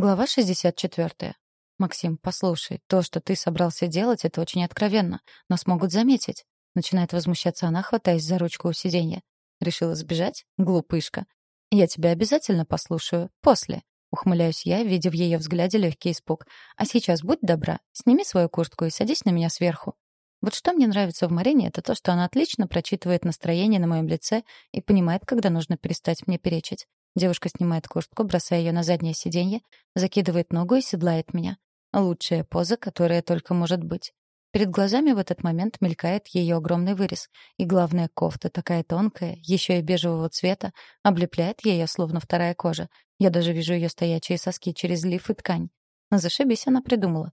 Глава 64. «Максим, послушай, то, что ты собрался делать, это очень откровенно. Нас могут заметить». Начинает возмущаться она, хватаясь за ручку у сиденья. Решила сбежать? Глупышка. «Я тебя обязательно послушаю. После». Ухмыляюсь я, видя в ее взгляде легкий испуг. «А сейчас будь добра, сними свою куртку и садись на меня сверху». Вот что мне нравится в Марине, это то, что она отлично прочитывает настроение на моем лице и понимает, когда нужно перестать мне перечить. Девушка снимает куртку, бросая ее на заднее сиденье, закидывает ногу и седлает меня. Лучшая поза, которая только может быть. Перед глазами в этот момент мелькает ее огромный вырез, и главная кофта, такая тонкая, еще и бежевого цвета, облепляет ее, словно вторая кожа. Я даже вижу ее стоячие соски через лиф и ткань. Зашибись она придумала.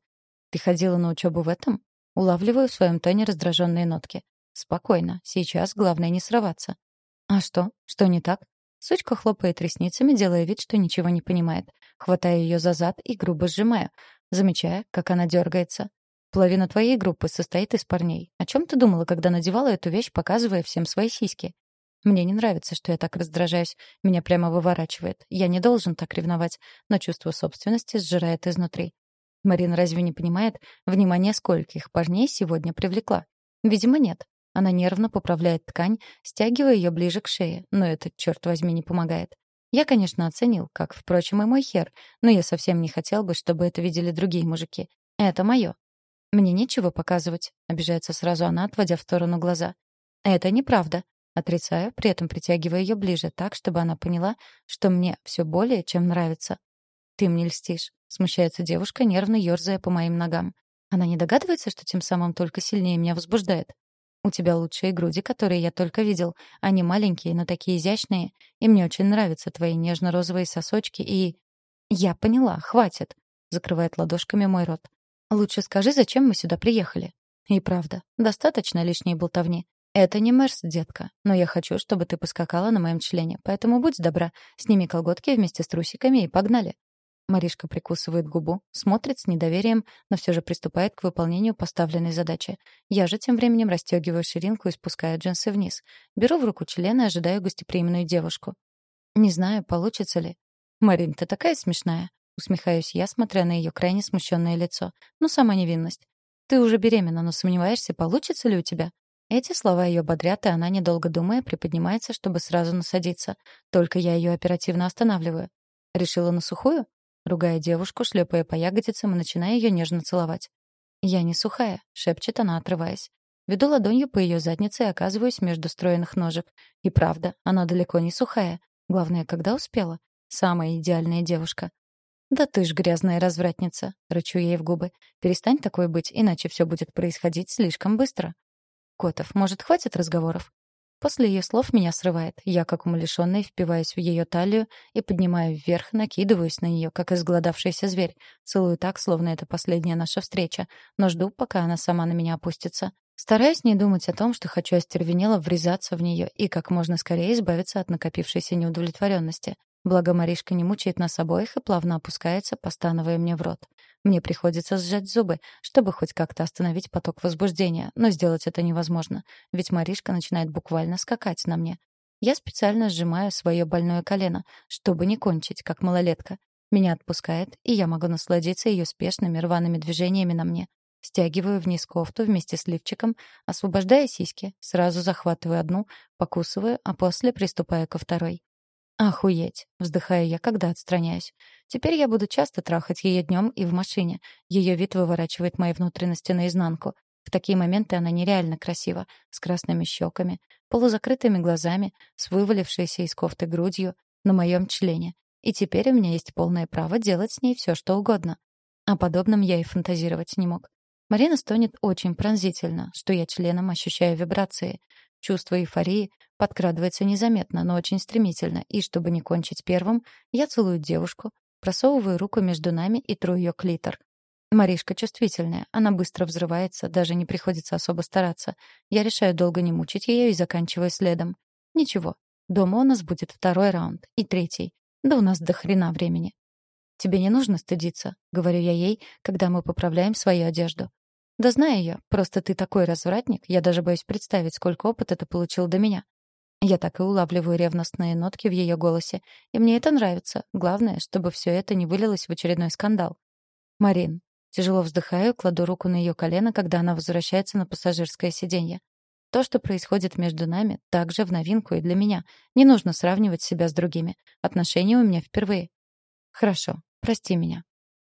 «Ты ходила на учебу в этом?» Улавливаю в своем тоне раздраженные нотки. «Спокойно. Сейчас главное не срываться». «А что? Что не так?» Сучка хлопает ресницами, делая вид, что ничего не понимает. Хватаю ее за зад и грубо сжимаю, замечая, как она дергается. Половина твоей группы состоит из парней. О чем ты думала, когда надевала эту вещь, показывая всем свои сиськи? Мне не нравится, что я так раздражаюсь. Меня прямо выворачивает. Я не должен так ревновать, но чувство собственности сжирает изнутри. Марина разве не понимает, внимание скольких парней сегодня привлекла? Видимо, нет. Она нервно поправляет ткань, стягивая ее ближе к шее, но это, черт возьми, не помогает. Я, конечно, оценил, как, впрочем, и мой хер, но я совсем не хотел бы, чтобы это видели другие мужики. Это мое. Мне нечего показывать, обижается сразу она, отводя в сторону глаза. Это неправда. Отрицаю, при этом притягивая ее ближе, так, чтобы она поняла, что мне все более чем нравится. «Ты мне льстишь», — смущается девушка, нервно ерзая по моим ногам. Она не догадывается, что тем самым только сильнее меня возбуждает. У тебя лучшие груди, которые я только видел. Они маленькие, но такие изящные. И мне очень нравятся твои нежно-розовые сосочки и... Я поняла, хватит. Закрывает ладошками мой рот. Лучше скажи, зачем мы сюда приехали. И правда, достаточно лишней болтовни. Это не Мерс, детка, но я хочу, чтобы ты поскакала на моем члене, поэтому будь добра, сними колготки вместе с трусиками и погнали. Маришка прикусывает губу, смотрит с недоверием, но все же приступает к выполнению поставленной задачи. Я же тем временем расстегиваю ширинку и спускаю джинсы вниз. Беру в руку член и ожидаю гостеприимную девушку. Не знаю, получится ли. «Марин, ты такая смешная!» Усмехаюсь я, смотря на ее крайне смущенное лицо. Ну, сама невинность. «Ты уже беременна, но сомневаешься, получится ли у тебя?» Эти слова ее бодрят, и она, недолго думая, приподнимается, чтобы сразу насадиться. Только я ее оперативно останавливаю. Решила на сухую? Ругая девушку, шлепая по ягодицам и начиная ее нежно целовать. «Я не сухая», — шепчет она, отрываясь. Веду ладонью по ее заднице и оказываюсь между стройных ножек. И правда, она далеко не сухая. Главное, когда успела. Самая идеальная девушка. «Да ты ж грязная развратница», — рычу ей в губы. «Перестань такой быть, иначе все будет происходить слишком быстро». «Котов, может, хватит разговоров?» После ее слов меня срывает. Я, как умалишенный, впиваюсь в ее талию и поднимаю вверх, накидываюсь на нее, как изголодавшийся зверь. Целую так, словно это последняя наша встреча, но жду, пока она сама на меня опустится. Стараюсь не думать о том, что хочу остервенело врезаться в нее и как можно скорее избавиться от накопившейся неудовлетворенности. Благо Маришка не мучает нас обоих и плавно опускается, постановая мне в рот. Мне приходится сжать зубы, чтобы хоть как-то остановить поток возбуждения, но сделать это невозможно, ведь Маришка начинает буквально скакать на мне. Я специально сжимаю свое больное колено, чтобы не кончить, как малолетка. Меня отпускает, и я могу насладиться ее спешными рваными движениями на мне. Стягиваю вниз кофту вместе с лифчиком, освобождая сиськи, сразу захватываю одну, покусываю, а после приступаю ко второй. «Охуеть!» — вздыхаю я, когда отстраняюсь. «Теперь я буду часто трахать ее днем и в машине. Ее вид выворачивает мои внутренности наизнанку. В такие моменты она нереально красива, с красными щеками, полузакрытыми глазами, с вывалившейся из кофты грудью на моем члене. И теперь у меня есть полное право делать с ней все, что угодно. О подобном я и фантазировать не мог. Марина стонет очень пронзительно, что я членом ощущаю вибрации. Чувство эйфории подкрадывается незаметно, но очень стремительно, и чтобы не кончить первым, я целую девушку, просовываю руку между нами и тру ее клитор. Маришка чувствительная, она быстро взрывается, даже не приходится особо стараться. Я решаю долго не мучить ее и заканчиваю следом. Ничего, дома у нас будет второй раунд и третий. Да у нас до хрена времени. «Тебе не нужно стыдиться», — говорю я ей, когда мы поправляем свою одежду. Да знаю я, просто ты такой развратник, я даже боюсь представить, сколько опыта ты получил до меня. Я так и улавливаю ревностные нотки в ее голосе, и мне это нравится. Главное, чтобы все это не вылилось в очередной скандал. Марин. Тяжело вздыхаю, кладу руку на ее колено, когда она возвращается на пассажирское сиденье. То, что происходит между нами, также в новинку и для меня. Не нужно сравнивать себя с другими. Отношения у меня впервые. Хорошо, прости меня.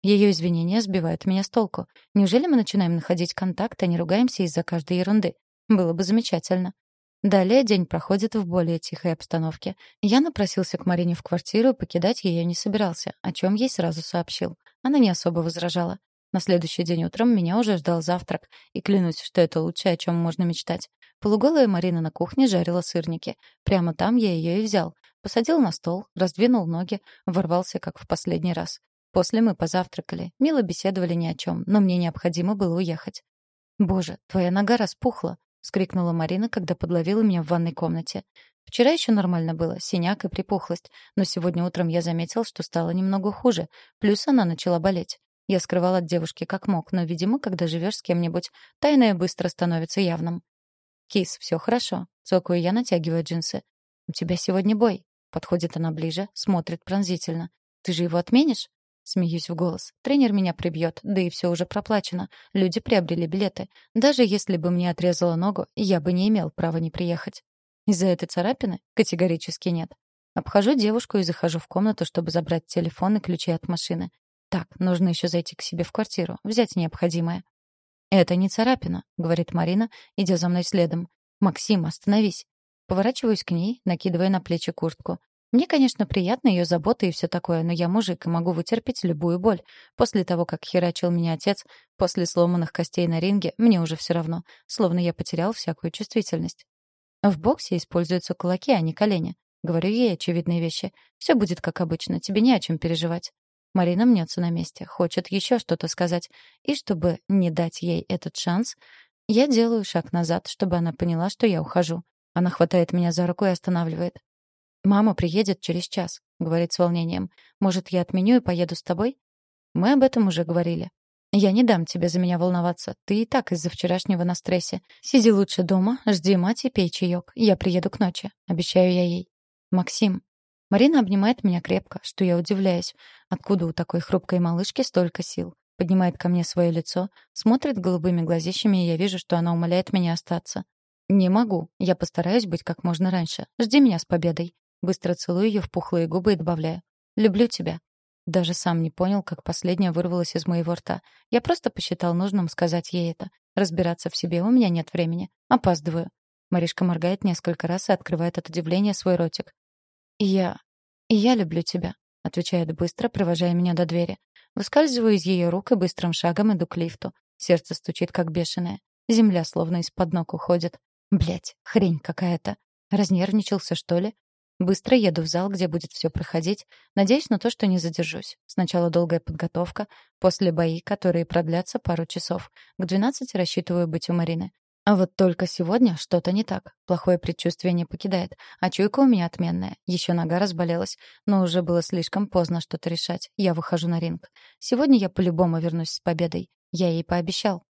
Ее извинения сбивают меня с толку. Неужели мы начинаем находить контакт, а не ругаемся из-за каждой ерунды? Было бы замечательно. Далее день проходит в более тихой обстановке. Я напросился к Марине в квартиру, покидать ее не собирался, о чем ей сразу сообщил. Она не особо возражала. На следующий день утром меня уже ждал завтрак, и клянусь, что это лучшее, о чем можно мечтать. Полуголая Марина на кухне жарила сырники. Прямо там я ее и взял. Посадил на стол, раздвинул ноги, ворвался, как в последний раз. После мы позавтракали, мило беседовали ни о чем, но мне необходимо было уехать. «Боже, твоя нога распухла!» — вскрикнула Марина, когда подловила меня в ванной комнате. Вчера еще нормально было, синяк и припухлость, но сегодня утром я заметил, что стало немного хуже, плюс она начала болеть. Я скрывал от девушки как мог, но, видимо, когда живешь с кем-нибудь, тайное быстро становится явным. «Кис, все хорошо», — цокаю я, натягивая джинсы. «У тебя сегодня бой». Подходит она ближе, смотрит пронзительно. «Ты же его отменишь?» Смеюсь в голос. Тренер меня прибьет, да и все уже проплачено. Люди приобрели билеты. Даже если бы мне отрезала ногу, я бы не имел права не приехать. Из-за этой царапины? Категорически нет. Обхожу девушку и захожу в комнату, чтобы забрать телефон и ключи от машины. Так, нужно еще зайти к себе в квартиру, взять необходимое. «Это не царапина», — говорит Марина, идя за мной следом. «Максим, остановись». Поворачиваюсь к ней, накидывая на плечи куртку. Мне, конечно, приятна ее забота и все такое, но я мужик и могу вытерпеть любую боль. После того, как херачил меня отец, после сломанных костей на ринге, мне уже все равно, словно я потерял всякую чувствительность. В боксе используются кулаки, а не колени. Говорю ей очевидные вещи. Все будет как обычно, тебе не о чем переживать. Марина мнется на месте, хочет еще что-то сказать. И чтобы не дать ей этот шанс, я делаю шаг назад, чтобы она поняла, что я ухожу. Она хватает меня за руку и останавливает. «Мама приедет через час», — говорит с волнением. «Может, я отменю и поеду с тобой?» «Мы об этом уже говорили». «Я не дам тебе за меня волноваться. Ты и так из-за вчерашнего на стрессе. Сиди лучше дома, жди мать и пей чаек. Я приеду к ночи», — обещаю я ей. «Максим». Марина обнимает меня крепко, что я удивляюсь. Откуда у такой хрупкой малышки столько сил? Поднимает ко мне свое лицо, смотрит голубыми глазищами, и я вижу, что она умоляет меня остаться. «Не могу. Я постараюсь быть как можно раньше. Жди меня с победой». Быстро целую ее в пухлые губы и добавляю. «Люблю тебя». Даже сам не понял, как последнее вырвалось из моего рта. Я просто посчитал нужным сказать ей это. Разбираться в себе у меня нет времени. Опаздываю. Маришка моргает несколько раз и открывает от удивления свой ротик. «И я... я люблю тебя», — отвечает быстро, провожая меня до двери. Выскальзываю из ее рук и быстрым шагом иду к лифту. Сердце стучит, как бешеное. Земля словно из-под ног уходит. Блять, хрень какая-то. Разнервничался, что ли? Быстро еду в зал, где будет все проходить. Надеюсь на то, что не задержусь. Сначала долгая подготовка, после бои, которые продлятся пару часов. К 12 рассчитываю быть у Марины. А вот только сегодня что-то не так. Плохое предчувствие не покидает. А чуйка у меня отменная. Еще нога разболелась. Но уже было слишком поздно что-то решать. Я выхожу на ринг. Сегодня я по-любому вернусь с победой. Я ей пообещал.